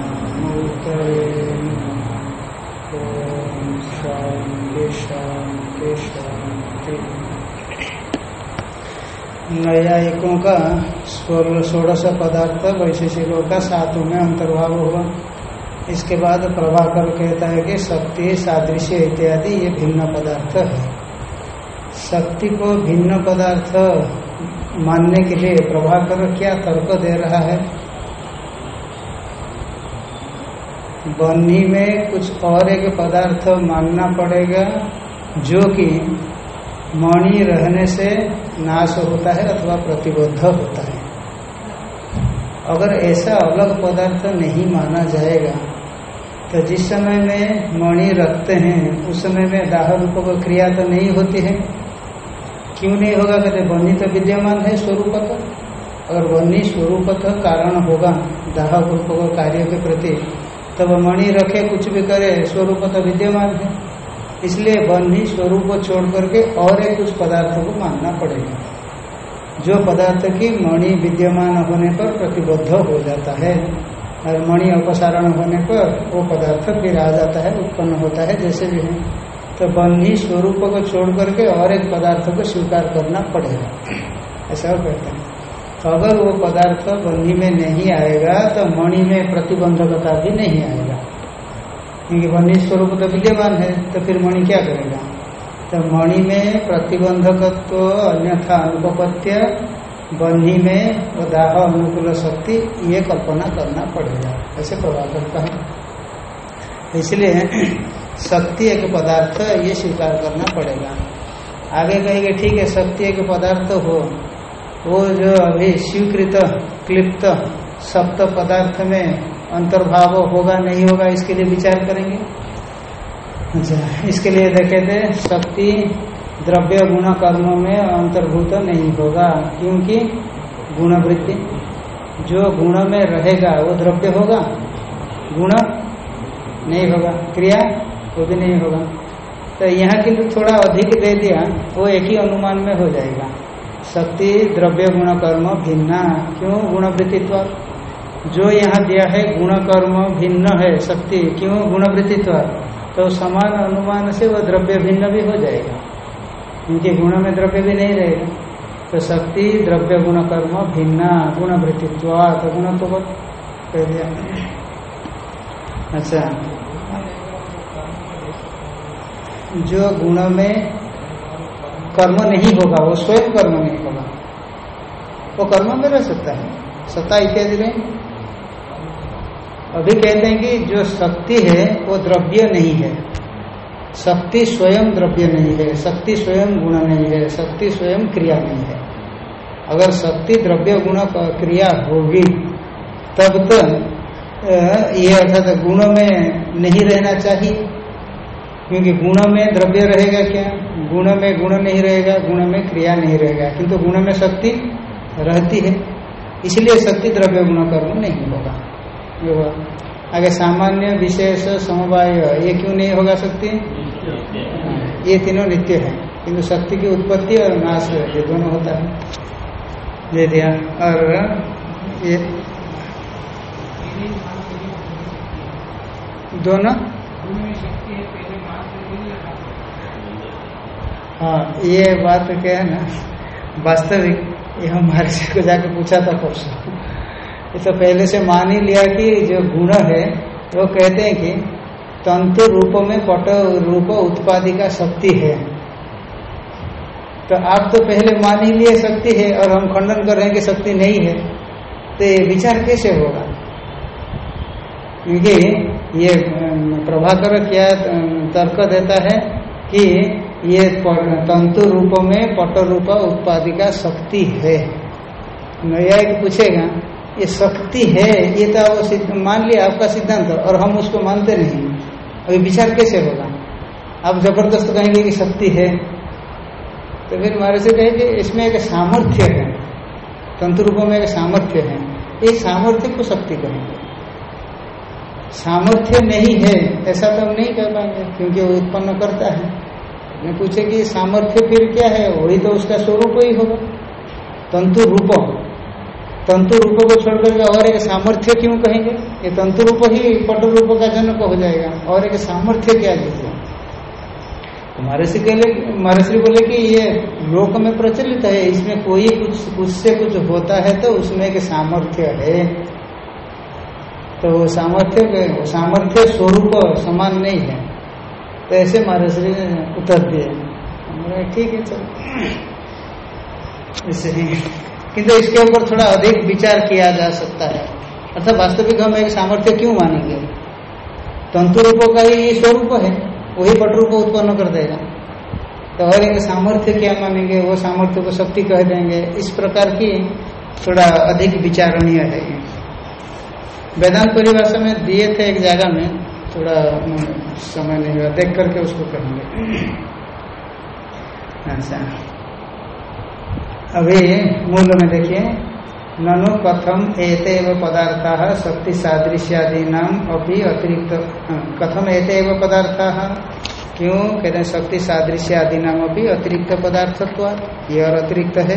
शान्ति का षोड़श पदार्थ वैशेषिकों का सातों में अंतर्भाव हुआ। इसके बाद प्रभाकर कहता है कि शक्ति, सादृश्य इत्यादि ये भिन्न पदार्थ है। शक्ति को भिन्न पदार्थ मानने के लिए प्रभाकर क्या तर्क दे रहा है? बन्ही में कुछ और एक पदार्थ मानना पड़ेगा, जो कि मणि रहने से नाश होता है अथवा प्रतिबद्ध होता है। अगर ऐसा अलग पदार्थ नहीं माना जाएगा तो जिस समय में मणि रखते हैं, उस समय में दाह रूप को क्रिया तो नहीं होती है। क्यों नहीं होगा? कहते बन्ही तो विद्यमान है स्वरूपत अगर बन्ही स्वरूपत कारण होगा, दाह रूप कार्य के प्रति तब मणि रखे, कुछ भी करे, स्वरूप तो विद्यमान है। इसलिए बन्ही स्वरूप को छोड़ करके और एक उस पदार्थ को मानना पड़ेगा। जो पदार्थ की मणि विद्यमान होने पर प्रतिबद्ध हो जाता है, और मणि अपसारण होने पर वो पदार्थ फिर आ जाता है, उत्पन्न होता है, जैसे भी है। तो बन्ही स्वरूप को छोड़ करके और एक पदार्थ को स्वीकार करना पड़ेगा। ऐसा कहते हैं। अगर वो पदार्थ बन्ही में नहीं आएगा तो मणि में प्रतिबंधकता भी नहीं आएगा। क्योंकि बन्ही स्वरूप तो विद्यमान है तो फिर मणि क्या करेगा? तो मणि में प्रतिबंधकत्व, अन्यथा अनुपत्य बन्ही में दाह अनुकूल शक्ति, ये कल्पना करना पड़ेगा। ऐसे प्रभाव करता है। इसलिए शक्ति एक पदार्थ, ये स्वीकार करना पड़ेगा। आगे कहेंगे, ठीक है, शक्ति एक पदार्थ हो। वो जो अभी स्वीकृत, क्लिप्त सप्त पदार्थ में अंतर्भाव होगा, नहीं होगा, इसके लिए विचार करेंगे? अच्छा इसके लिए देखे थे, शक्ति द्रव्य गुण कर्मों में अंतर्भूत नहीं होगा, क्योंकि गुणवृत्ति, जो गुण में रहेगा, वो द्रव्य होगा, गुण नहीं होगा, क्रिया वो भी नहीं होगा। तो यहाँ किंतु थोड़ा अधिक दे दिया, वो एक ही अनुमान में हो जाएगा। शक्ति, द्रव्य गुण कर्म भिन्ना। क्यों गुणवृत्तित्व? जो यहाँ दिया है गुण कर्म भिन्न है, शक्ति, क्यों गुणवृत्तित्व? तो समान अनुमान से वह द्रव्य भिन्न भी हो जाएगा। क्योंकि गुण में द्रव्य भी नहीं रहेगा। तो शक्ति, द्रव्य गुण कर्म भिन्ना, गुणवृत्तित्व तो गुण तो कह दिया। अच्छा। जो गुण में कर्म नहीं होगा, वो स्वयं कर्म नहीं होगा। वो कर्म में रह सकता है। सत्ता इत्यादि नहीं अभी कहते हैं कि जो शक्ति है, वो द्रव्य नहीं है। शक्ति स्वयं द्रव्य नहीं है, शक्ति स्वयं गुण नहीं है, शक्ति स्वयं क्रिया नहीं है। अगर शक्ति द्रव्य गुण क्रिया होगी, तब तो ये अर्थात गुण में नहीं रहना चाहिए। क्योंकि गुण में द्रव्य रहेगा क्या? गुण में गुण नहीं रहेगा, गुण में क्रिया नहीं रहेगा। किंतु गुण में शक्ति रहती है। इसलिए शक्ति द्रव्य गुण कर्म नहीं होगा। हुआ। आगे सामान्य, विशेष, समवाय, ये क्यों नहीं होगा शक्ति? ये तीनों नित्य है। किंतु शक्ति की उत्पत्ति और नाश, ये दोनों होता है। दे दिया। और ये दोनों? हाँ ये बात क्या है ना, वास्तविक, ये हम महर्षि को जाके पूछा था परसों ये तो पहले से मान ही लिया कि जो गुण है, वो कहते हैं कि तंतु रूप में पट रूप उत्पादी का शक्ति है। तो आप तो पहले मान ही लिए शक्ति है और हम खंडन कर रहे हैं कि शक्ति नहीं है। तो ये विचार कैसे होगा? क्योंकि ये प्रभाकर क्या तर्क देता है कि ये तंतु रूप में पट रूप उत्पादि का शक्ति है। न्यायिक पूछेगा, ये शक्ति है, ये तो आप मान लिया आपका सिद्धांत और हम उसको मानते नहीं। अभी विचार कैसे होगा? आप ज़बरदस्त कहेंगे कि शक्ति है। तो फिर हमारे से कहेंगे, इसमें एक सामर्थ्य है। तंत्र रूपों में एक सामर्थ्य है। ये सामर्थ्य को शक्ति कहेंगे। सामर्थ्य नहीं है, ऐसा तो हम नहीं कह पाएँगे, क्योंकि वो उत्पन्न करता है। मैं पूछे कि सामर्थ्य फिर क्या है? वही तो उसका स्वरूप ही होगा। तंतु रूप। तंतु रूप को छोड़कर के और एक सामर्थ्य क्यों कहेंगे? ये तंतु रूप ही पट रूप का जनक हो जाएगा। और एक सामर्थ्य क्या लीजिए महर्षि कहले महर्षि बोले कि ये लोक में प्रचलित है, इसमें कोई कुछ, उससे कुछ होता है तो उसमें एक सामर्थ्य है। तो सामर्थ्य सामर्थ्य स्वरूप समान नहीं है। तो ऐसे महर्षि ने उत्तर दिए। ठीक है, चलो। इससे किंतु इसके ऊपर थोड़ा अधिक विचार किया जा सकता है। अर्थात वास्तविक हम एक सामर्थ्य क्यों मानेंगे? तंतु रूपों का ही स्वरूप है, वही पटरू को उत्पन्न कर देगा। तो और एक सामर्थ्य क्या मानेंगे? वो सामर्थ्य को शक्ति कह देंगे। इस प्रकार की थोड़ा अधिक विचारणीय है। वेदांत परिभाषा में दिए थे एक जगह में थोड़ा समय नहीं हुआ, देख करके उसको कहेंगे। अच्छा। अभी मूल में देखिए, ननु कथम एतेव पदार्था शक्ति सादृश्यादी नाम अभी अतिरिक्त कथम एतेव पदार्था? क्यों? कहते हैं शक्ति सादृश्यादि नाम अभी अतिरिक्त पदार्थत्व ये और अतिरिक्त है।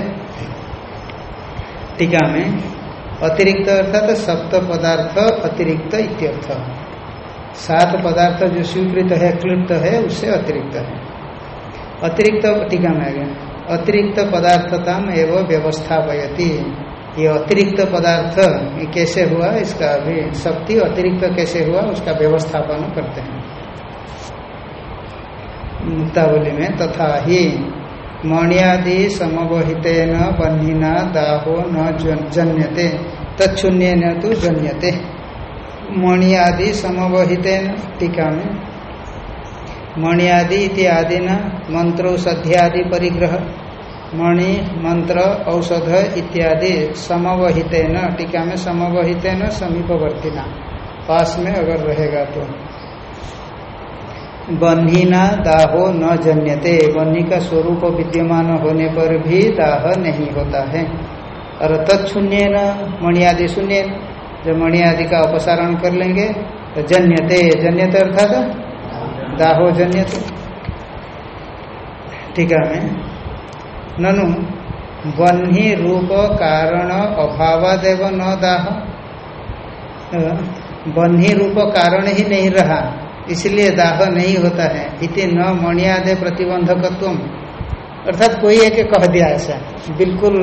टीका में, अतिरिक्त अर्थात सप्त पदार्थ अतिरिक्त इत्यर्थ। सात पदार्थ जो स्वीकृत है, क्लिप्त है, उससे अतिरिक्त है। अतिरिक्त टीका में आ गया। अतिरिक्त पदार्थता एवं व्यवस्थापयती। ये अतिरिक्त पदार्थ कैसे हुआ, इसका अभी शक्ति अतिरिक्त कैसे हुआ, उसका व्यवस्थापन करते हैं। मुक्तावली में तथा ही मणियादि समवहित न दाहो न जन्यते तत्शून्य न तो जन्यते। मणियादि समवहित टीका में मणियादि इत्यादि न मंत्र मंत्रोषध्यादि परिग्रह। मणि, मंत्र, औषध इत्यादि समवहित न टीका में समवहित न समीपवर्ती पास में अगर रहेगा तो। बन्हीना दाहो न जन्यते। बन्ही का स्वरूप विद्यमान होने पर भी दाह नहीं होता है। और तत्शून्य न मणियादि शून्य जब मणियादि का अपसारण कर लेंगे तो जन्यते जन्यते अर्थात दाहो जन्यते। टीका में ननु बन्ही रूप कारण अभावादेव न दाह। बन्ही रूप कारण ही नहीं रहा, इसलिए दाह नहीं होता है। इति न मणियादे प्रतिबंधकत्व अर्थात कोई एक कह दिया ऐसा, बिल्कुल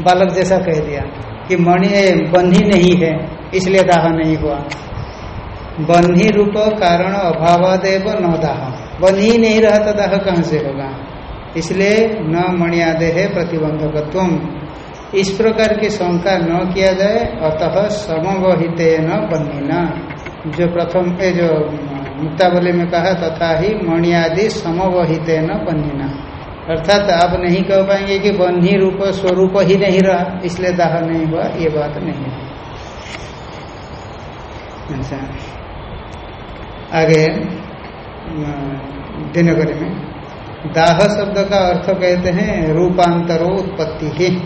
बालक जैसा कह दिया। कि मणि बंधी नहीं है, इसलिए दाह नहीं हुआ। बन्ही रूप कारण अभावादेव न दाह। बन्ही नहीं रहा तो दाह कहाँ से होगा? इसलिए न मणियादे है प्रतिबंधकत्व इस प्रकार की शंका न किया जाए, अतः समवहित न बनीना जो प्रथम जो मुक्तावली में कहा, तथा ही मणियादि समवहित न बनीना अर्थात आप नहीं कह पाएँगे कि बन्ही रूप, स्वरूप ही नहीं रहा। इसलिए दाह नहीं हुआ, ये बात नहीं है। अच्छा। आगे दिनगरी में। दाह शब्द का अर्थ कहते हैं रूपांतरो उत्पत्ति ही,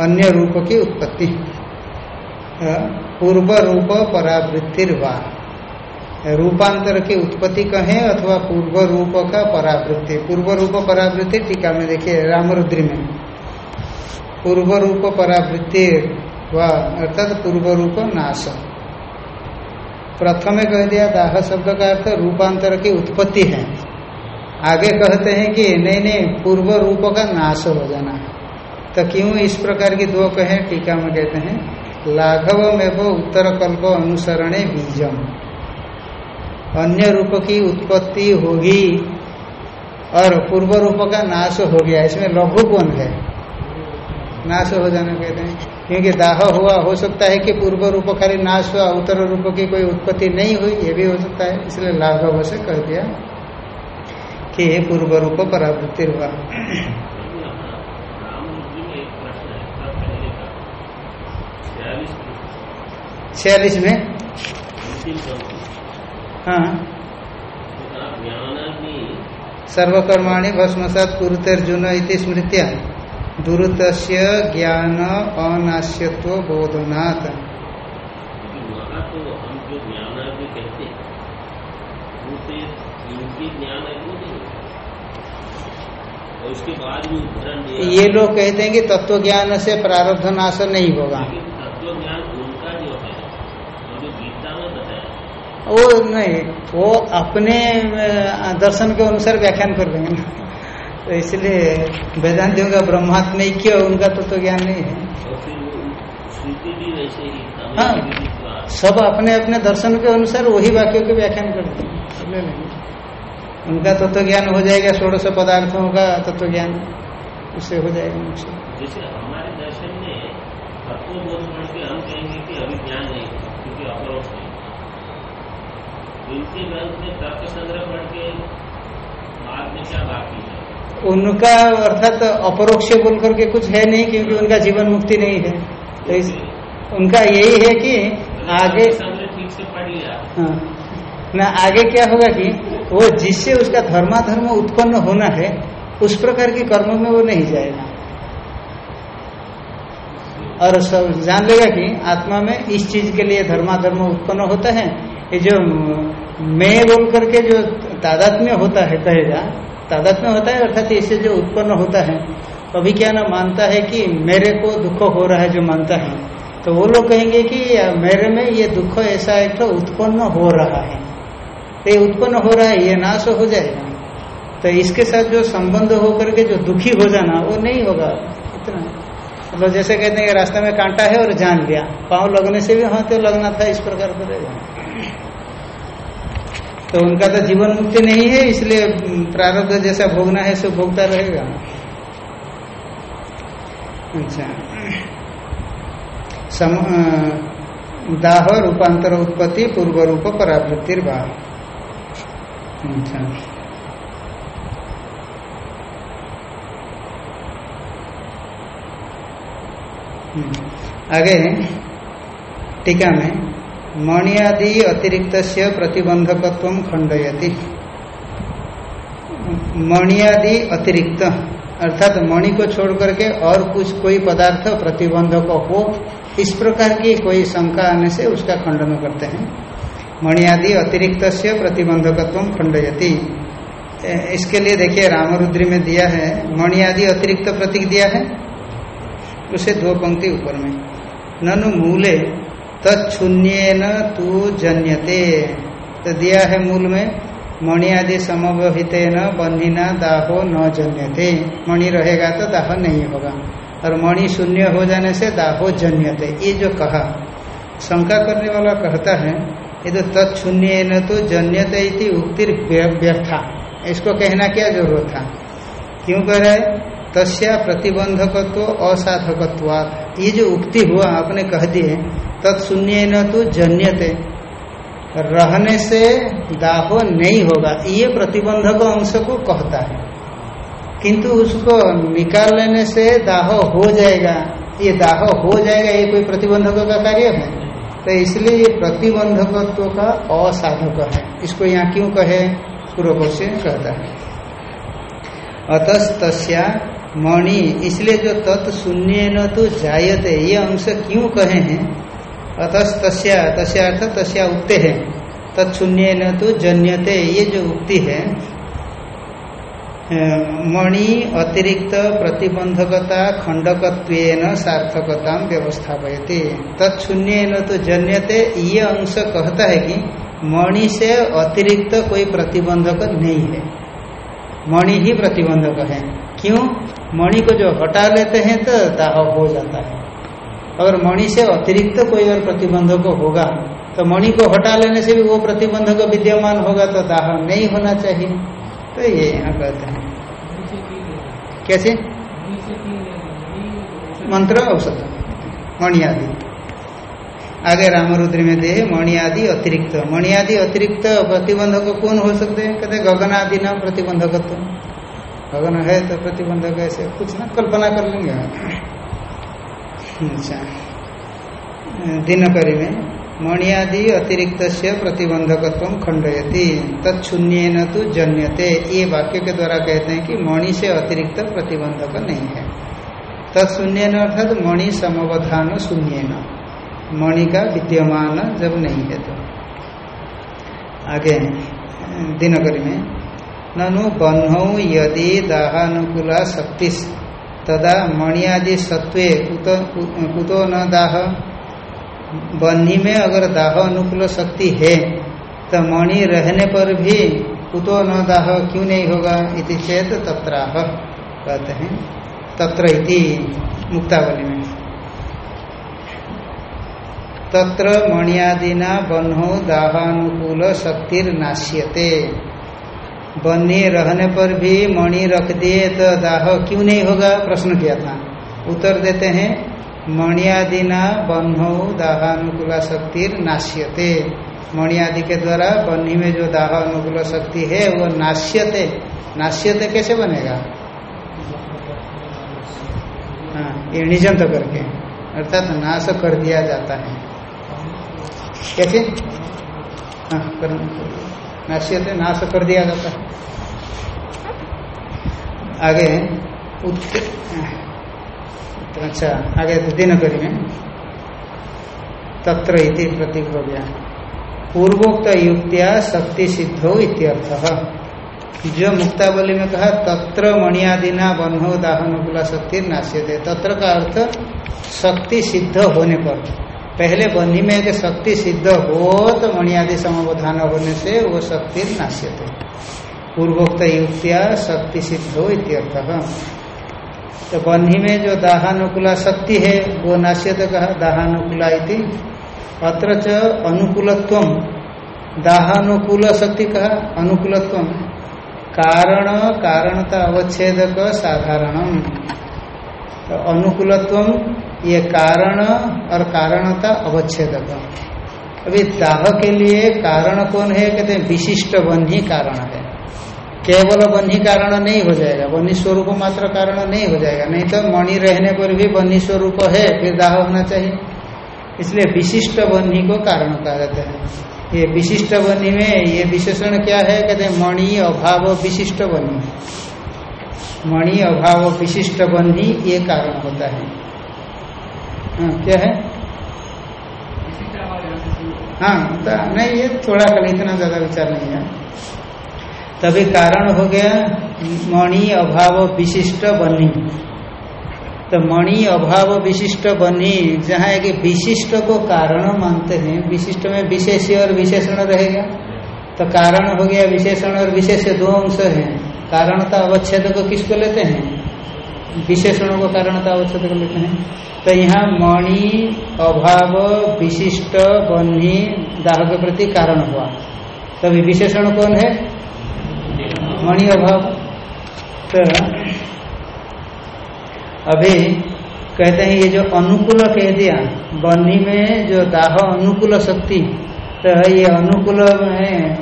अन्य रूप की उत्पत्ति। पूर्व रूप परावृत्तिर्वा। रूपांतर की उत्पत्ति कहें अथवा पूर्व रूप का परावृत्ति। पूर्व रूप परावृत्ति टीका में देखिए, रामरुद्री में। पूर्व रूप परावृत्ति व अर्थात पूर्व रूप नाश। प्रथम कह दिया, दाह शब्द का अर्थ रूपांतर की उत्पत्ति है। आगे कहते हैं कि नहीं नहीं, पूर्व रूप का नाश हो जाना है। तो क्यों इस प्रकार की दो कहे? टीका में कहते हैं लाघव में वो उत्तर कल्प अनुसरणे बीजम। अन्य रूप की उत्पत्ति होगी और पूर्व रूप का नाश हो गया। इसमें लघु कौन है। नाश हो जाना कहते हैं। क्योंकि दाह हुआ, हो सकता है कि पूर्व रूप खाली नाश हुआ, उत्तर रूप की कोई उत्पत्ति नहीं हुई, ये भी हो सकता है। इसलिए लाघव से कह दिया कि ये पूर्व रूप परावृत्ति हुआ। छियालीस में हाँ। सर्वकर्माणी भस्मसात कुरुतेर्जुन इति स्मृत्या। दुरुत ज्ञान अनाश्यत्व बोधनाथ ये लोग कहते हैं कि तत्व ज्ञान से प्रारब्ध नाश नहीं होगा। वो नहीं वो अपने दर्शन के अनुसार व्याख्यान कर देंगे ना। तो इसलिए वेदांतियों का ब्रह्मात्म क्यों उनका तो, तो ज्ञान नहीं है। हाँ सब अपने अपने दर्शन के अनुसार वही वाक्यों के व्याख्यान करते हैं। उनका तत्व तो ज्ञान हो जाएगा षोड़श पदार्थों का तत्व तो ज्ञान उससे हो जाएगा। मुझसे जैसे हमारे दर्शन में तत्व बोध पढ़ के हम कहेंगे कि अभी ज्ञान नहीं क्योंकि अपरोक्ष नहीं इनके ग्रंथ में तर्क संग्रह पढ़ के बाद में क्या बाकी है उनका अर्थात अपरोक्ष बोल करके कुछ है नहीं क्योंकि उनका जीवन मुक्ति नहीं है। तो इस, उनका यही है कि आगे पढ़ लिया। हाँ। ना आगे क्या होगा कि वो जिससे उसका धर्माधर्म उत्पन्न होना है उस प्रकार के कर्म में वो नहीं जाएगा। और सब जान लेगा कि आत्मा में इस चीज़ के लिए धर्माधर्म उत्पन्न होता है, ये जो मैं बोल करके जो तादात्म्य होता है कहेगा तादात्म्य होता है, अर्थात इससे जो उत्पन्न होता है अभी क्या ना मानता है कि मेरे को दुख हो रहा है जो मानता है। तो वो लोग कहेंगे कि मेरे में ये दुख ऐसा एक तो उत्पन्न हो रहा है। तो ये उत्पन्न हो रहा है, ये नाश हो जाएगा। तो इसके साथ जो संबंध होकर के जो दुखी हो जाना, वो नहीं होगा। इतना। मतलब जैसे कहते हैं रास्ते में कांटा है और जान लिया पाँव लगने से भी हाँ तो लगना था, इस प्रकार तो रहेगा तो उनका तो जीवन मुक्ति नहीं है, इसलिए प्रारब्ध जैसा भोगना है, सो भोगता रहेगा। अच्छा। सम दाह रूपांतर उत्पत्ति पूर्व रूप परावृत्तिर अच्छा। आगे टीका में, मणियादि अतिरिक्त प्रतिबंधकत्व खंडयति मणियादि अतिरिक्त, अर्थात मणि को छोड़ करके और कुछ कोई पदार्थ प्रतिबंधक हो, इस प्रकार की कोई शंका आने से उसका खंडन करते हैं। मणियादि अतिरिक्त प्रतिबंधकत्व खंडयति इसके लिए देखिए रामरुद्री में दिया है, मणियादि अतिरिक्त प्रतीक दिया है। उसे दो पंक्ति ऊपर में। ननु मूले तत्शून्य तू जन्यते। तो दिया है मूल में, मणि आदि समवहित न बंधिना दाहो न जन्यते। मणि रहेगा तो दाह नहीं होगा। और मणि शून्य हो जाने से दाहो जन्यते, ये जो कहा। शंका करने वाला कहता है, ये तो तत्शून्य न तो जन्यते इति उक्तिर व्यर्था इसको कहना क्या ज़रूरत था? क्यों कह रहा है? तस्या प्रतिबंधकत्व असाधकत्वात। ये जो उक्ति हुआ, आपने कह दिए, तत्शून्य न तो जन्यते। रहने से दाहो नहीं होगा। ये प्रतिबंधक अंश को कहता है। किंतु उसको निकाल लेने से दाह हो जाएगा। ये दाह हो जाएगा, ये कोई प्रतिबंधक का कार्य है? तो इसलिए ये प्रतिबंधकत्व का असाधक है। इसको यहाँ क्यों कहे? पूर्व कहता है। अतस्तस्या मणि, इसलिए जो तत्शून्य न तो जायते, ये अंश क्यों कहे हैं? अतस तस्या अर्थ तस्या उक्ते है। तत्शून्य न तो जन्यते, ये जो उक्ति है मणि अतिरिक्त प्रतिबंधकता खंडकत्व सार्थकता व्यवस्थापयते। तत्शून्य न तो जन्यते, ये अंश कहता है कि मणि से अतिरिक्त कोई प्रतिबंधक नहीं है। मणि ही प्रतिबंधक है। क्यों? मणि को जो हटा लेते हैं तो दाह हो जाता है। अगर मणि से अतिरिक्त तो कोई और प्रतिबंधक होगा तो मणि को हटा लेने से भी वो प्रतिबंधक विद्यमान होगा तो दाह नहीं होना चाहिए। तो ये यहाँ कहते हैं। कैसे? मंत्र औषध, मणि आदि। आगे रामरुद्री में दे, मणि आदि अतिरिक्त। मणि आदि अतिरिक्त प्रतिबंधक कौन हो सकते हैं? कहते गगन आदि नाम प्रतिबंधकत्व। गगन है तो प्रतिबंधक ऐसे कुछ ना, कल्पना कर लेंगे अच्छा। दिनकरी में, मणियादि अतिरिक्त से प्रतिबंधकत्व खंडयती तत्शून्य न तो जन्यते। ये वाक्य के द्वारा कहते हैं कि मणि से अतिरिक्त प्रतिबंधक नहीं है। तत्शून्य न अर्थात मणि समवधान शून्य न मणि का विद्यमान जब नहीं है तो। आगे, दिनकरी में ननु बन्हौ यदि दाहानुकूला शक्ति तदा मणियादि सत्वे कुतो न दाह। बन्ही में अगर दाह अनुकूल शक्ति है तो मणि रहने पर भी कुतो न दाह क्यों नहीं होगा? इति चेत तत्राह, कहते हैं। तत्र इति मुक्तावली में। तत्र मणियादिना बन्हो दाहानुकूल शक्तिर्नाश्यते बन्ही रहने पर भी मणि रख दिए तो दाह क्यों नहीं होगा? प्रश्न किया था। उत्तर देते हैं, मणियादिना बन्हो दाहानुकूला शक्ति नाश्यते। मणियादि के द्वारा बन्ही में जो दाह अनुकूल शक्ति है, वो नाश्यते। नाश्यते कैसे बनेगा? हाँ एणिजंत करके। अर्थात नाश कर दिया जाता है। कैसे? हाँ नाश्यते नाश कर दिया जाता आगे उत्तर अच्छा आगे तो दिनकरी में तत्र इति गया पूर्वोक्त युक्तिया शक्ति सिद्धो इत्यर्थ। जो मुक्तावली में कहा, तत्र मणियादिना बन्हो दाहनुकूला शक्ति नाश्यते तत्र का अर्थ, शक्ति सिद्ध होने पर। पहले बन्ही में एक शक्ति सिद्ध हो तो मणियादि समावधान होने से वो शक्ति नाश्यते। पूर्वोक्त युक्तिया शक्ति सिद्धो इत्यर्थ तो बन्ही में जो दाहानुकूला शक्ति है, वो नाश्यत कहा, दाहानुकूला इति। अत्र अनुकूलत्व, दाहानुकूल शक्ति कहा, अनुकूलत्व। कारण, कारणता अवच्छेदक साधारण तो अनुकूलत्व ये कारण और कारणता अवच्छेद अभी दाह के लिए कारण कौन है? कहते हैं विशिष्ट बन्ही कारण है। केवल बन्ही कारण नहीं हो जाएगा। बन्ही स्वरूप मात्र कारण नहीं हो जाएगा। नहीं तो मणि रहने पर भी बन्ही स्वरूप है, फिर दाह होना चाहिए। इसलिए विशिष्ट बन्ही को कारण कहा जाता है। ये विशिष्ट बन्ही में ये विशेषण क्या है? कहते हैं मणि अभाव विशिष्ट बन्ही मणि अभाव विशिष्ट बन्ही ये कारण होता है। हाँ, क्या है? हाँ। नहीं ये थोड़ा कल इतना ज़्यादा विचार नहीं है। तभी कारण हो गया मणि अभाव विशिष्ट बनी। तो मणि अभाव विशिष्ट बनी जहाँ एक विशिष्ट को कारण मानते हैं विशिष्ट में विशेष और विशेषण रहेगा। तो कारण हो गया विशेषण और विशेष दो अंश है। कारणता अवच्छेद को किसको लेते हैं? विशेषणों को कारणता अवच्छेद को लेते हैं। तो यहाँ मणि, अभाव, विशिष्ट, बन्ही दाह के प्रति कारण हुआ। तभी विशेषण कौन है? मणि, अभाव। तो अभी कहते हैं ये जो अनुकूल कह दिया, बन्ही में जो दाह अनुकूल शक्ति तो ये अनुकूल में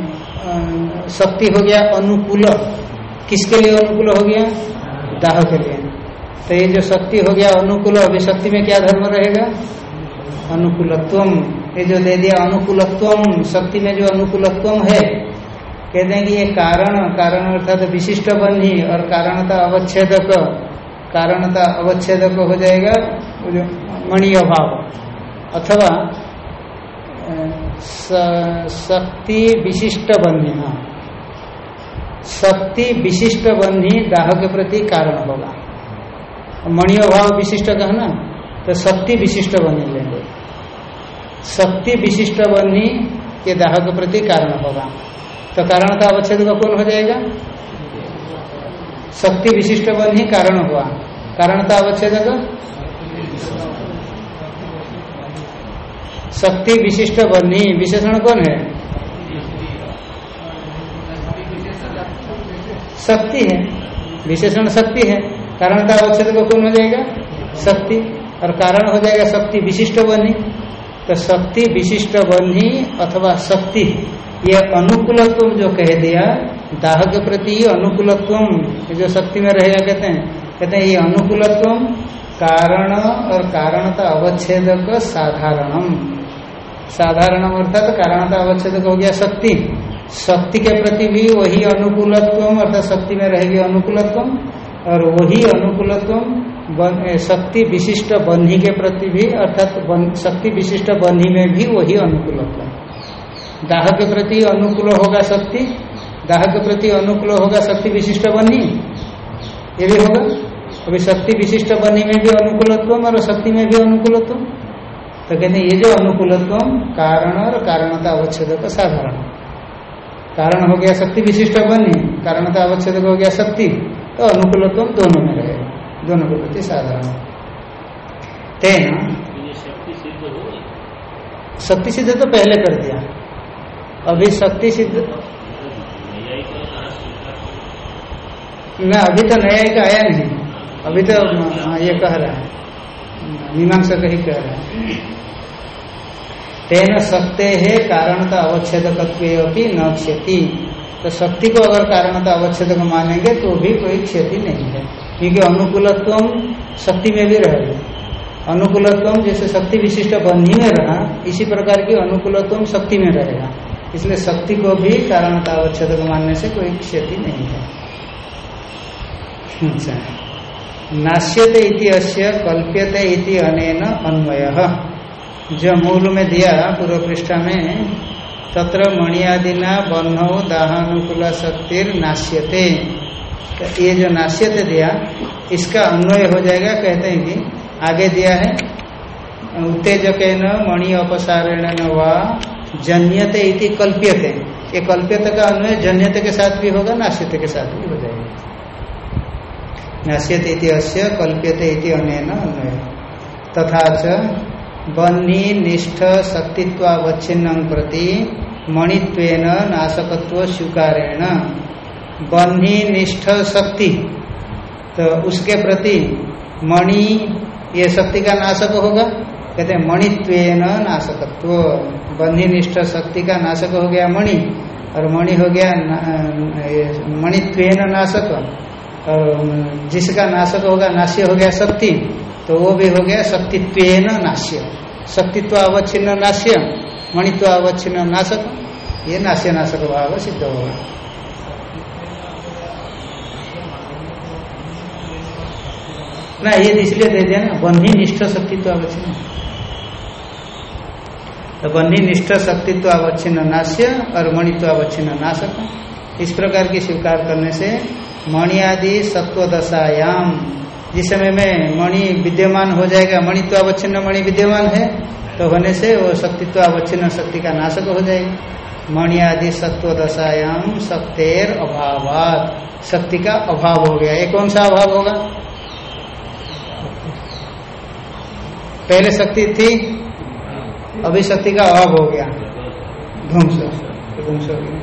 शक्ति हो गया अनुकूल। किसके लिए अनुकूल हो गया? दाह के लिए। तो ये जो शक्ति हो गया अनुकूल, अभी शक्ति में क्या धर्म रहेगा? अनुकूलत्व ये जो दे दिया अनुकूलत्व शक्ति में जो अनुकूलत्व है, कहते हैं कि ये कारण कारण अर्थात तो विशिष्ट बन्ही और कारणता अवच्छेदक कारणता अवच्छेदक हो जाएगा मणि अभाव अथवा शक्ति विशिष्ट बन्ही। हाँ शक्ति विशिष्ट बन्ही दाह के प्रति कारण होगा। मणि अभाव विशिष्ट कहना तो शक्ति विशिष्ट बन्ही लेंगे। शक्ति विशिष्ट बन्ही के दाह के प्रति कारण होगा। तो कारण का अवच्छेद का कौन हो जाएगा? शक्ति विशिष्ट बन ही कारण हुआ। कारण कारणता अवच्छेद का शक्ति विशिष्ट बनी, विशेषण कौन है? शक्ति है। विशेषण शक्ति है। कारणता अवच्छेद को कौन हो जाएगा? शक्ति। और कारण हो जाएगा शक्ति विशिष्ट बनी तो शक्ति विशिष्ट बनी अथवा शक्ति, ये अनुकूलत्व जो कह दिया दाह के प्रति अनुकूलत्व जो शक्ति में रहेगा कहते हैं कहते हैं ये अनुकूलत्व कारण और कारणता अवच्छेद साधारणम। साधारणम अर्थात कारणता अवच्छेद हो गया शक्ति। शक्ति के प्रति भी वही अनुकूलत्व अर्थात शक्ति में रहेगी अनुकूलत्व और वही अनुकूलत्व शक्ति विशिष्ट बन्ही के प्रति भी, अर्थात शक्ति विशिष्ट बन्ही में भी वही अनुकूलत्व। दाह के प्रति अनुकूल होगा शक्ति, दाह के प्रति अनुकूल होगा शक्ति विशिष्ट बन्ही, ये भी होगा। अभी शक्ति विशिष्ट बन्ही में भी अनुकूलत्व और शक्ति में भी अनुकूलत्व। तो कहते ये जो अनुकूलत्व, कारण और कारणता अवच्छेद का साधारण। कारण हो गया शक्ति विशिष्ट बनी कारणता अवच्छेद हो गया शक्ति। तो अनुकूलत्व दोनों में रहेगा दोनों के प्रति साधारण। तेना। शक्ति सिद्ध हो शक्ति सिद्ध तो पहले कर दिया। अभी शक्ति सिद्ध न अभी तो नया एक आया नहीं। अभी तो हाँ, ये कह रहा है। मीमांसा का ही कह रहा है। तेन शक्ते है कारणता अवच्छेद न क्षति। तो शक्ति को अगर कारणता अवच्छेद को मानेंगे तो भी कोई क्षति नहीं है। क्योंकि अनुकूलत्व शक्ति में भी रहेगा अनुकूलत्व जैसे शक्ति विशिष्ट बन्ही में रहा, इसी प्रकार की अनुकूलत्व शक्ति में रहेगा इसलिए शक्ति को भी कारणता अवच्छेद को मानने से कोई क्षति नहीं है। अच्छा। नाश्यते अश्य कल्प्यते अन्वय। जो मूल में दिया पूर्व पृष्ठा में तत्र मणियादिना बन्हो दाहानुकूल शक्तिर नाश्यते तो ये जो नाश्यते दिया, इसका अन्वय हो जाएगा, कहते हैं कि आगे दिया है उत्तेजक न मणि अपसारण व जन्यते इति कल्प्यते। ये कल्प्यते का अन्वय जन्यते के साथ भी होगा नाश्यते के साथ भी हो जाएगा। नाश्यते इति अस्य, कल्प्यते इति अन्वय। तथा बन्नी निष्ठ शक्तित्वावच्छिन्न प्रति मणित्वेन नाशकत्व स्वीकारेण। बन्ही निष्ठ शक्ति तो उसके प्रति मणि, ये शक्ति का नाशक होगा? कहते हैं मणित्वेन नाशकत्व। बन्ही निष्ठ शक्ति का नाशक हो गया मणि, और मणि हो गया मणित्वेन नाशक। और जिसका नाशक होगा, नाश्य हो गया शक्ति। तो वो भी हो गया शक्तित्वेन नाश्य। शक्तित्व अवच्छिन्न नाश्य मणित्व अवच्छिन्न नाशक, ये नाश्य नाशक भाव सिद्ध होगा। ना, ये इसलिए दे दिया ना बंधी निष्ठ शक्तित्व अवच्छिन्न तो बंधी निष्ठ शक्तित्व अवच्छिन्न नाश्य और मणित्व अवच्छिन्न नाशक, इस प्रकार की स्वीकार करने से मणि आदि सत्व दशायाम जिस समय में मणि विद्यमान हो जाएगा मणित्व अवच्छिन्न मणि विद्यमान है तो होने से वो शक्तित्व अवच्छिन्न शक्ति का नाशक हो जाएगा। मणि आदि सत्व दशायाम शक्तेर अभाव शक्ति का अभाव हो गया। ये कौन सा अभाव होगा? पहले शक्ति थी, अभी शक्ति का अभाव हो गया। ध्वंस ध्वंस हो गया।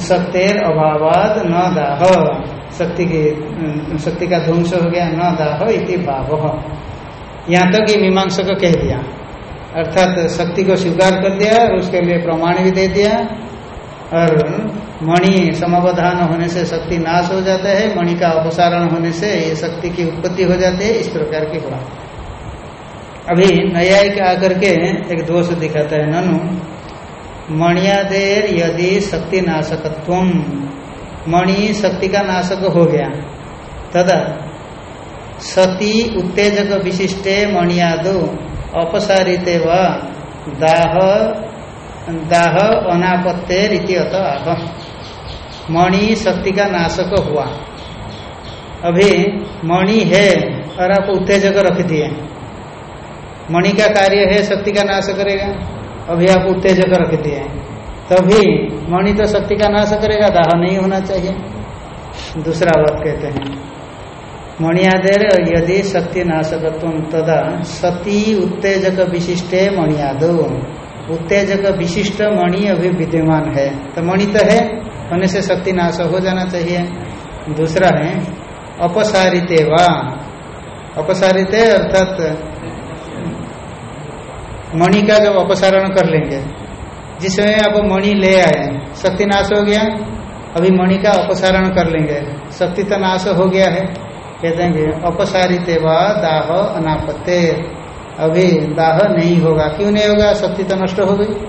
शक्तेर अभावाद न दाह। शक्ति की शक्ति का ध्वंस हो गया, न दाह इति भाव। यहाँ तक ये मीमांसा को कह दिया। अर्थात शक्ति को स्वीकार कर दिया और उसके लिए प्रमाण भी दे दिया, और मणि समावधान होने से शक्ति नाश हो जाता है, मणि का अपसारण होने से ये शक्ति की उत्पत्ति हो जाती है, इस प्रकार की हुआ अभी न्यायिक आकर के एक दोष दिखाता है, ननु, मणियादेर यदि शक्ति नाशकत्व मणि शक्ति का नाशक हो गया। तदा सती उत्तेजक विशिष्टे मणियादो अपसारित दाह दाह अनापत्ते रीति अत आह मणि शक्ति का नाशक हुआ। अभी मणि है और आप उत्तेजक रख दिए। मणि का कार्य है शक्ति का नाश करेगा। अभी आप उत्तेजक रख दिए। तभी मणि तो शक्ति का नाश करेगा, दाह नहीं होना चाहिए। दूसरा बात कहते हैं मणियादेर यदि शक्ति नाशकत्व तदा सती उत्तेजक विशिष्टे मणियाद उत्तेजक विशिष्ट मणि अभी विद्यमान है। तो मणि तो है, होने से शक्ति नाश हो जाना चाहिए। दूसरा है अपसारित वा अपसारिते अर्थात मणि का जब अपसारण कर लेंगे जिसमें आप मणि ले आए। शक्ति नाश हो गया। अभी मणि का अपसारण कर लेंगे। शक्ति तो नाश हो गया है। कहते हैं अपसारित दाह अनापत्य अभी दाह नहीं होगा। क्यों नहीं होगा? शक्ति तो नष्ट हो गई।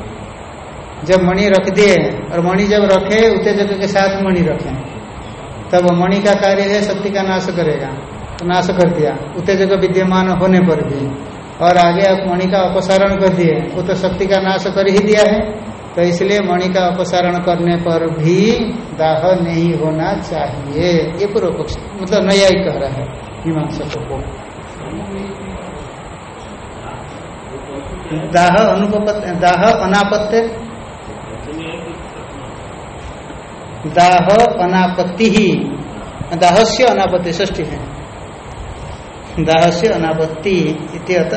जब मणि रख दिए और मणि जब रखे, उत्तेजक के साथ मणि रखे, तब मणि का कार्य है, शक्ति का नाश करेगा। तो नाश कर दिया। उत्तेजक विद्यमान होने पर भी। और आगे आप मणि का अपसारण कर दिए। वो तो शक्ति का नाश कर ही दिया है। तो इसलिए मणि का अपसारण करने पर भी दाह नहीं होना चाहिए। ये पूर्व पक्ष मतलब नया ही कह रहा है मीमांसकों को। दाह अनुपत दाह अनापत्य दाह अनापत्ति ही दाह से अनापत्ति ष्टी है। दाह से अनापत्ति इत्यत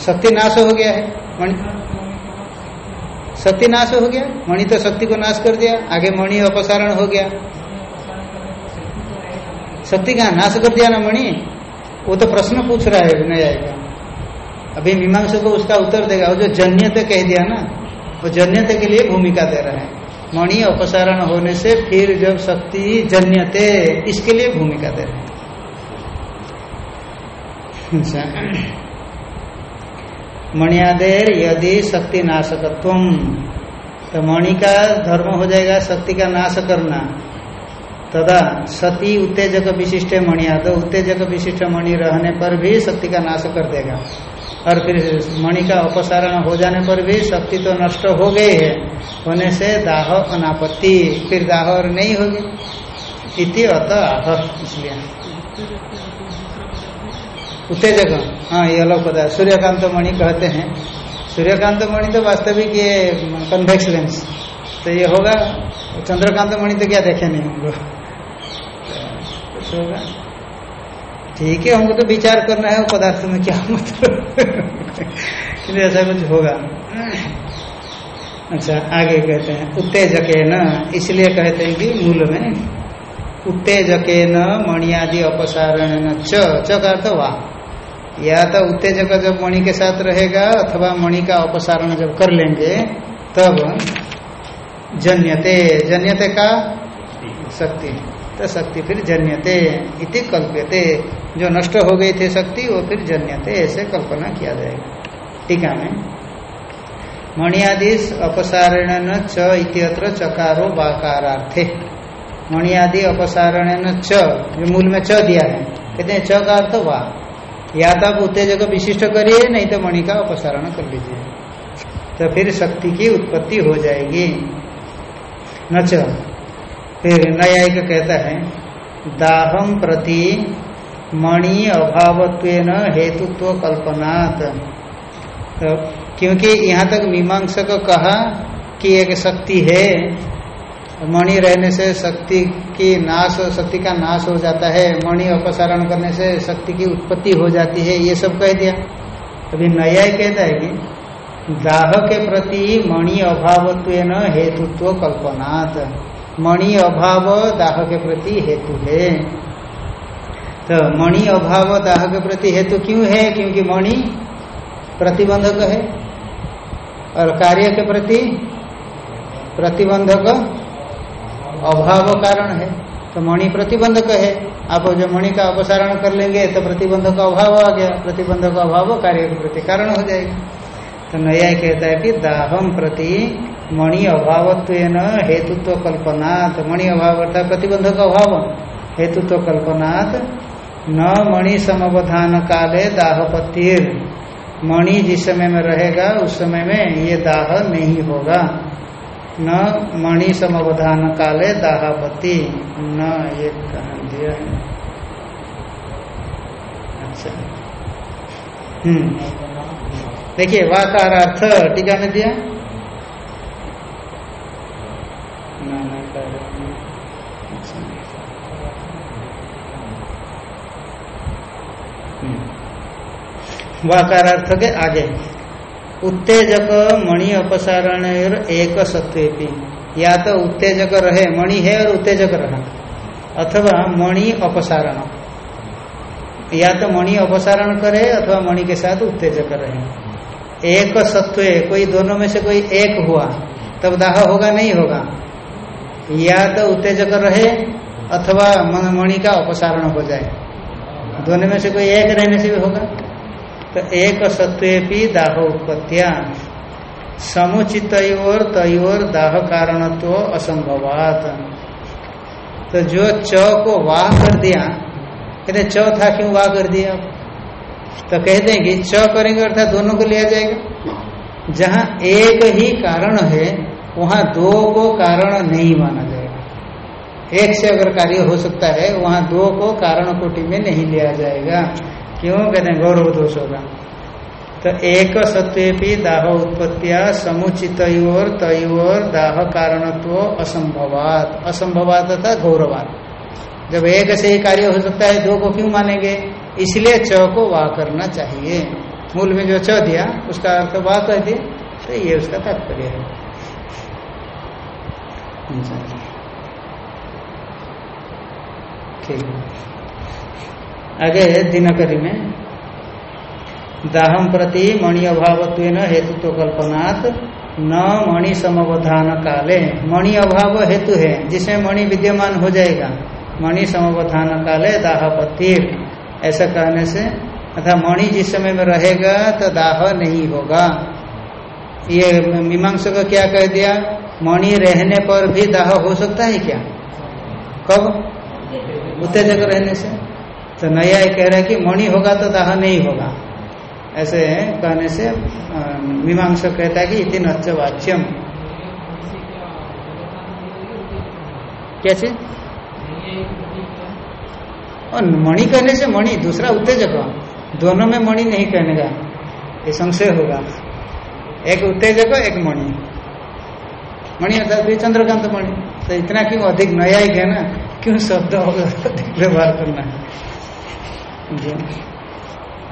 शक्ति नाश हो गया है। मणि शक्ति नाश हो गया? मणि तो शक्ति को नाश कर दिया। आगे मणि अपसारण हो गया। शक्ति का नाश कर दिया ना मणि? वो तो प्रश्न पूछ रहा है विनय आएगा अभी मीमांस को उसका उत्तर देगा। वो जो जन्यते कह दिया ना, वो जन्यते के लिए भूमिका दे रहा है। मणि अपसारण होने से फिर जब शक्ति जन्यते, इसके लिए भूमिका दे रहे हैं। मणियादेर यदि शक्ति नाशकत्व तो मणि का धर्म हो जाएगा शक्ति का नाश करना। तदा सती उत्तेजक विशिष्ट मणियाद, उत्तेजक विशिष्ट मणि रहने पर भी शक्ति का नाश कर देगा। और फिर मणि का अपसारण हो जाने पर भी शक्ति तो नष्ट हो गई है। होने से दाह अनापत्ति, फिर दाह और नहीं होगी। इति अत आह, इसलिए। उत्तेजक हाँ ये अलग है सूर्यकांत मणि कहते हैं। सूर्यकांत मणि तो वास्तविक ये कन्वेक्स लेंस तो ये होगा, चंद्रकांत मणि तो क्या देखे नहीं हमको? तो होगा? ठीक है, हमको तो विचार करना है पदार्थ में क्या मतलब। ऐसा कुछ होगा। अच्छा आगे कहते हैं उत्तेजक न इसलिए कहते हैं कि मूल में उत्तेजक न मणियादि अपसारण च का अर्थ वाह। या तो उत्तेजक जब मणि के साथ रहेगा अथवा मणि का अपसारण जब कर लेंगे, तब जन्यते जन्यते का शक्ति तो शक्ति फिर जन्यते इति कल्प्यते। जो नष्ट हो गई थी शक्ति, वो फिर जन्यते, ऐसे कल्पना किया जाएगा। टीका में मणियादि अपसारण च इत्यत्र चकारो बाकारार्थे मणियादि अपसारण च, जो मूल में च दिया है, कहते हैं च का अर्थ वाह या तो आप उत्तेजक विशिष्ट करिए, नहीं तो मणि का अपसारण कर लीजिए। तो फिर शक्ति की उत्पत्ति हो जाएगी। न फिर नया न्यायिक कहता है दाहम प्रति मणि अभावत्व हेतुत्व कल्पनात्। तो क्योंकि यहाँ तक मीमांसक कहा कि एक शक्ति है मणि रहने से शक्ति की नाश, शक्ति का नाश हो जाता है। मणि अपसारण करने से शक्ति की उत्पत्ति हो जाती है। ये सब कह दिया। अभी नया कहता है कि दाह के प्रति मणि अभावत्व हेतुत्व कल्पनात्। मणि अभाव दाह के प्रति हेतु है। तो मणि अभाव दाह के प्रति हेतु क्यों है? क्योंकि मणि प्रतिबंधक है। और कार्य के प्रति प्रतिबंधक अभाव कारण है तो मणि प्रतिबंधक है। आप जो मणि का अपसारण कर लेंगे तो प्रतिबंधक अभाव आ गया। प्रतिबंधक अभाव कार्य के प्रति कारण हो जाएगा। तो नया कहता है कि दाहम प्रति मणि अभावत्व हेतुत्व कल्पनाथ मणि अभाव अर्थात प्रतिबंधक अभाव। हेतुत्व कल्पनाथ न मणि समवधान काले दाहपत्तिर। मणि जिस समय में रहेगा, उस समय में ये दाह नहीं होगा। न मणि समवधान काले दाहापति, न ये कहा दिया है। अच्छा। हम्म। देखिए, वाकारार्थ टीका में दिया? ना अच्छा। हम्म। वाकारार्थ के आगे। उत्तेजक मणि अपसारण एक सत्वेपी। या तो उत्तेजक रहे, मणि है और उत्तेजक रहा। अथवा मणि अपसारण। या तो मणि अपसारण करे अथवा मणि के साथ उत्तेजक रहे। एक सत्व, कोई दोनों में से कोई एक हुआ, तब दाह होगा, नहीं होगा। या तो उत्तेजक रहे अथवा मणि का अपसारण हो जाए। दोनों में से कोई एक रहने से भी होगा। तो एक सत्वे दाह उत्पत्तिया समुचित तयोर दाह कारणत्व असंभवात। तो जो च को वाह कर दिया, कहते च था क्यों वाह कर दिया तो कहते हैं कि च करेंगे अर्थात दोनों को लिया जाएगा। जहाँ एक ही कारण है, वहाँ दो को कारण नहीं माना जाएगा। एक से अगर कार्य हो सकता है, वहाँ दो को कारण कोटि में नहीं लिया जाएगा। क्यों कहते हैं? गौरव दोष होगा। तो एक सत्वेपी दाह उत्पत्तिया समुचित और तयोर दाह कारणत्व असंभवात। असंभवात तथा गौरवात। जब एक से ही कार्य हो सकता है, दो को क्यों मानेंगे? इसलिए च को वाह करना चाहिए। मूल में जो च दिया, उसका अर्थ वाह कह दिए तो ये उसका तात्पर्य है। ठीक आगे दिनकरी में। दाहम प्रति मणि अभावत्व हेतुत्व कल्पनात् न मणि समवधान काले। मणि अभाव हेतु है, जिसमें मणि विद्यमान हो जाएगा। मणि समवधान काले दाह दाहपति ऐसा कहने से अर्थात मणि जिस समय में रहेगा तो दाह नहीं होगा। ये मीमांस को क्या कह दिया? मणि रहने पर भी दाह हो सकता है क्या? कब? उत्तेजक रहने से। तो नया कह रहा है कि मणि होगा तो दाह नहीं होगा। ऐसे कहने से मीमांस कहता है कि इति नच्च वाच्यम। चीज़ और मणि कहने से मणि, दूसरा उत्तेजक। दोनों में मणि नहीं कहने का ये संशय होगा। एक उत्तेजक, एक मणि। मणि अर्थात चंद्रकांत मणि। तो इतना क्यों अधिक न्यायिक है ना। क्यों शब्द अधिक व्यवहार करना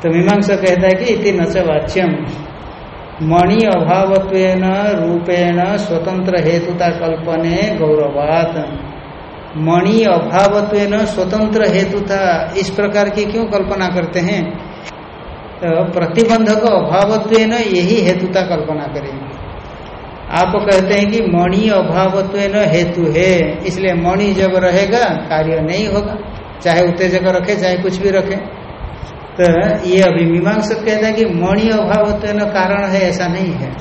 तो मीमांसा कहता है कि इति न वाच्यम। मणि अभावत्व रूपेण स्वतंत्र हेतुता कल्पने, गौरवात। मणि अभावत्व स्वतंत्र हेतु था इस प्रकार की क्यों कल्पना करते हैं? तो प्रतिबंधक अभावत्व यही हेतुता कल्पना करेंगे। आप कहते हैं कि मणि अभावत्व हेतु है। इसलिए मणि जब रहेगा, कार्य नहीं होगा। चाहे उत्तेजक रखे, चाहे कुछ भी रखे। तो ये अभी मीमांस कहता है कि मणि अभावत्व कारण है, ऐसा नहीं है।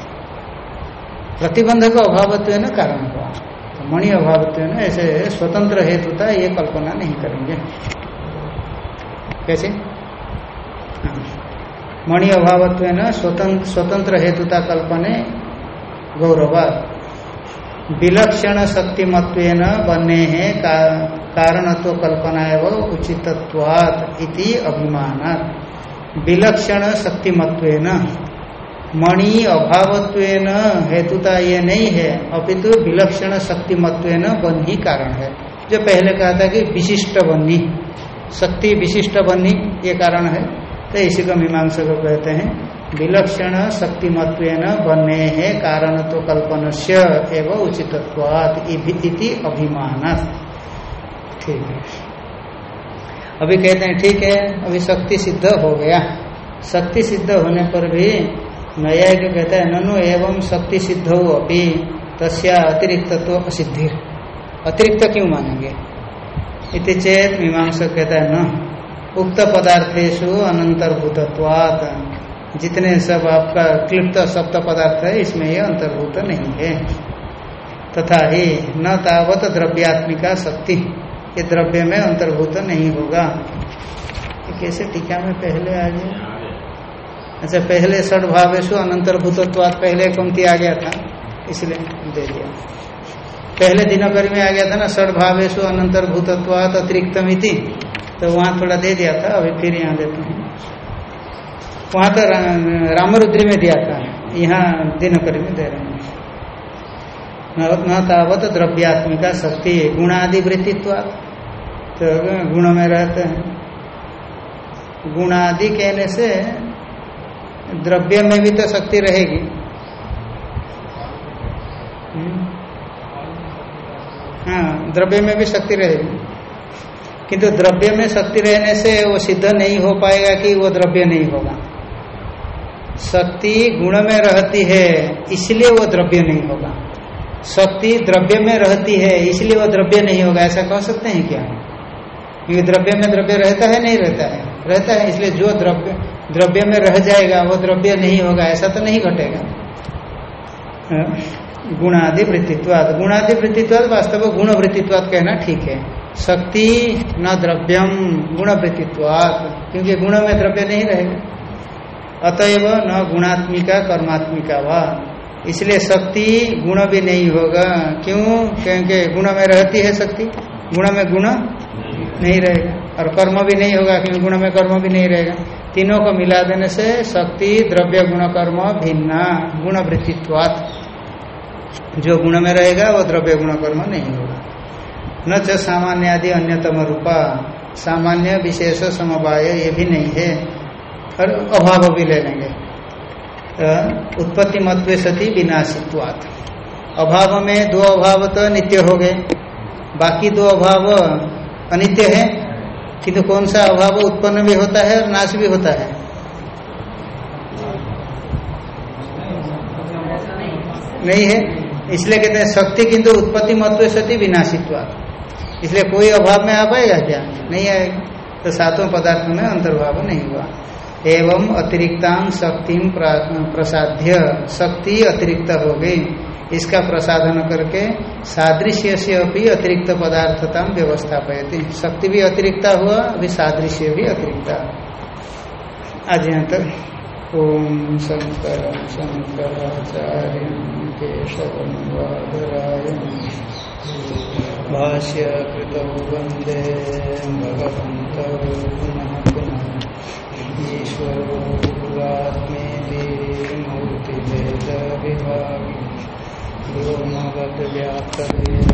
प्रतिबंधक अभावत्व कारण हुआ। तो मणि अभावत्व ऐसे स्वतंत्र हेतुता ये कल्पना नहीं करेंगे। कैसे? हाँ। मणि अभावत्व स्वतंत्र स्वतंत्र हेतुता कल्पने। गौरव विलक्षण शक्तिमत्व बने हैं का, कारणत्व कल्पना एवं उचितत्वात् इति अभिमान विलक्षण शक्तिमत्व मणि अभावत्व हेतुता ये नहीं है अपितु तो विलक्षण शक्तिमत्व बन ही कारण है। जो पहले कहा था कि विशिष्ट बन्नी शक्ति विशिष्ट बन्नी ये कारण है तो इसी को मीमांसा को कहते हैं। विलक्षण शक्तिमत्व बने हैं कारण तो कल्पन से एवं इति अभिमान। ठीक है। अभी कहते हैं, ठीक है, अभी शक्ति सिद्ध हो गया। शक्ति सिद्ध होने पर भी नया के कहता है, ननु एवं शक्ति सिद्ध हो अभी तस्या अतिरिक्त तो असिद्धि। अतिरिक्त क्यों मानेंगे? इति चेत मीमांसा कहता है, न। उक्त पदार्थेशु अनंतर्भूतत्वात जितने सब आपका क्लिप्त सप्त पदार्थ है, इसमें ये अंतर्भूत नहीं है। तथा ही न तावत द्रव्यात्मिका शक्ति, ये द्रव्य में अंतर्भूत नहीं होगा। कैसे टीका में पहले आ गया? अच्छा पहले षड भावेशु अनंतर्भूतत्वाद पहले पंक्ति आ गया था? इसलिए दे दिया। पहले दिनकर में आ गया था ना षड भावेशु अनंतर्भूतत्वाद अतिरिक्तम तो वहाँ थोड़ा दे दिया था, अभी फिर यहाँ देते हैं। वहाँ तो रामरुद्री में दिया था यहाँ दिनकरी में दे रहे हैं न तावत द्रव्यात्मिका शक्ति गुणादि वृत्तित्व तो गुण में रहते हैं। गुणादि कहने से द्रव्य में भी तो शक्ति रहेगी। हम्म। हाँ द्रव्य में भी शक्ति रहेगी। किंतु द्रव्य में शक्ति रहने से वो सिद्ध नहीं हो पाएगा कि वो द्रव्य नहीं होगा। शक्ति गुण में रहती है, इसलिए वो द्रव्य नहीं होगा। शक्ति द्रव्य में रहती है, इसलिए वो द्रव्य नहीं होगा। ऐसा कह सकते हैं क्या? क्योंकि द्रव्य में द्रव्य रहता है, नहीं रहता है। रहता है, इसलिए जो द्रव्य द्रव्य में रह जाएगा, वो द्रव्य नहीं होगा। ऐसा तो नहीं घटेगा। गुणादि वृत्तित्वाद गुणादि वृत्तित्वाद वास्तव गुण वृत्तित्वाद कहना ठीक है। शक्ति न द्रव्यम गुण वृत्तित्वाद क्योंकि गुण में द्रव्य नहीं रहेगा। अतएव न गुणात्मिका, कर्मात्मिका वा। इसलिए शक्ति गुण भी नहीं होगा। क्यों? क्योंकि गुण में रहती है शक्ति, गुण में गुण नहीं रहेगा। और कर्म भी नहीं होगा, क्योंकि गुण में कर्म भी नहीं रहेगा। तीनों को मिला देने से शक्ति, द्रव्य, गुण, कर्म भिन्ना, गुण वृत्तित्वात। जो गुण में रहेगा, वो द्रव्य, गुण, कर्म नहीं होगा। न च सामान्य आदि अन्यतम रूपा। सामान्य, विशेष समवाय ये भी नहीं है। और अभाव भी ले लेंगे। उत्पत्ति मत्व सती विनाशित्वात। अभाव में दो अभाव तो नित्य हो गए। बाकी दो अभाव अनित्य है, किंतु कौन सा अभाव उत्पन्न भी होता है और नाश भी होता है? नहीं है। इसलिए कहते हैं शक्ति किंतु उत्पत्ति मत्व सती विनाशित्वात। इसलिए कोई अभाव में आ पाएगा क्या? नहीं आएगा। तो सातों पदार्थों में अंतर्भाव नहीं हुआ। एवं अतिरिक्तांग शक्ति प्रसाध्य शक्ति अतिरिक्त हो गई। इसका प्रसाधन करके सादृश्य से अभी अतिरिक्त पदार्थता व्यवस्थापयती। शक्ति भी अतिरिक्त हुआ अभी सादृश्य भी अतिरिक्त। आज यहाँ तक ओम शंकर शंकराचार्य केशवम वादराय भाष्य कृत वंदे भगवत पुनः पुनः। ईश्वरो गुरुरात्मेति मूर्तिभेदविभागि व्योमवद्व्याप्तदेव